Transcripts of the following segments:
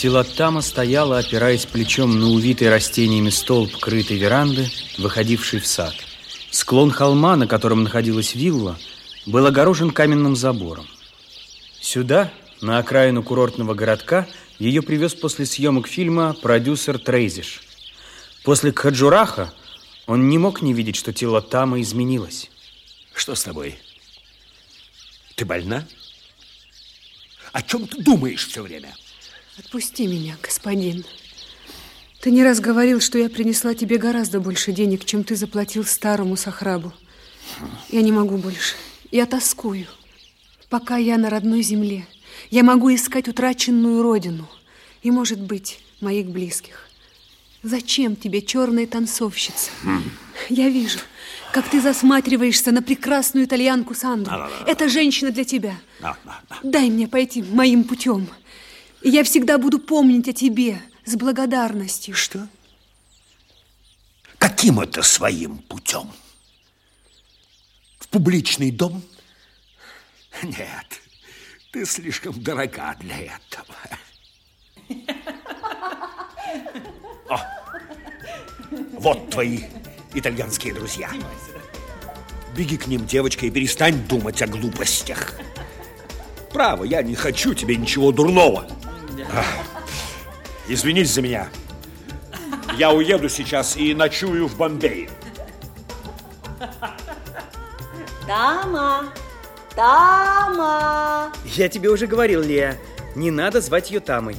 Тиллоттама стояла, опираясь плечом на увитый растениями столб крытой веранды, выходивший в сад. Склон холма, на котором находилась вилла, был огорожен каменным забором. Сюда, на окраину курортного городка, ее привез после съемок фильма продюсер Трейзиш. После Кхаджурахо он не мог не видеть, что Тиллоттама изменилось. Что с тобой? Ты больна? О чем ты думаешь все время? Отпусти меня, господин. Ты не раз говорил, что я принесла тебе гораздо больше денег, чем ты заплатил старому Сахрабу. Я не могу больше. Я тоскую. Пока я на родной земле, я могу искать утраченную родину и, может быть, моих близких. Зачем тебе черная танцовщица? Я вижу, как ты засматриваешься на прекрасную итальянку Сандру. Эта женщина для тебя. Дай мне пойти моим путем. И я всегда буду помнить о тебе с благодарностью. Что? Каким это своим путем? В публичный дом? Нет, ты слишком дорога для этого. О, вот твои итальянские друзья. Беги к ним, девочка, и перестань думать о глупостях. Право, я не хочу тебе ничего дурного. Извинись за меня. Я уеду сейчас и ночую в Бомбее. Тама! Тама! Я тебе уже говорил, Лея, не надо звать ее Тамой.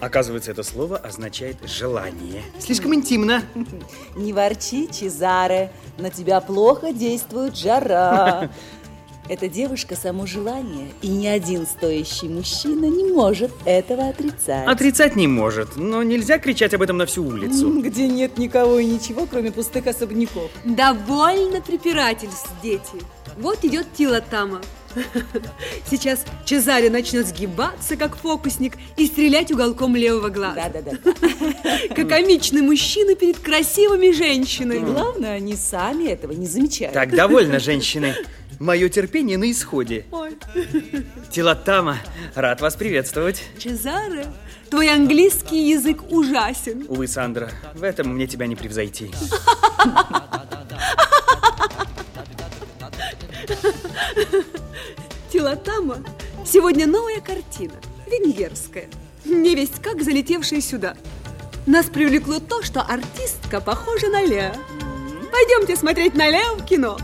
Оказывается, это слово означает «желание». Слишком интимно. Не ворчи, Чезаре, на тебя плохо действует жара. Эта девушка само желание, и ни один стоящий мужчина не может этого отрицать. Отрицать не может, но нельзя кричать об этом на всю улицу. Где нет никого и ничего, кроме пустых особняков. Довольно препирательств, дети. Вот идет Тила Тама. Сейчас Чезаре начнет сгибаться, как фокусник, и стрелять уголком левого глаза. Да-да-да. Как комичный мужчина перед красивыми женщинами. И главное, они сами этого не замечают. Так, довольно, женщины. Мое терпение на исходе. Ой. Тилатама, рад вас приветствовать. Чезаре, твой английский язык ужасен. Увы, Сандра, в этом мне тебя не превзойти. Тилатама, сегодня новая картина, венгерская. Невесть как залетевшая сюда. Нас привлекло то, что артистка похожа на Лео. Пойдемте смотреть на Лео в кино.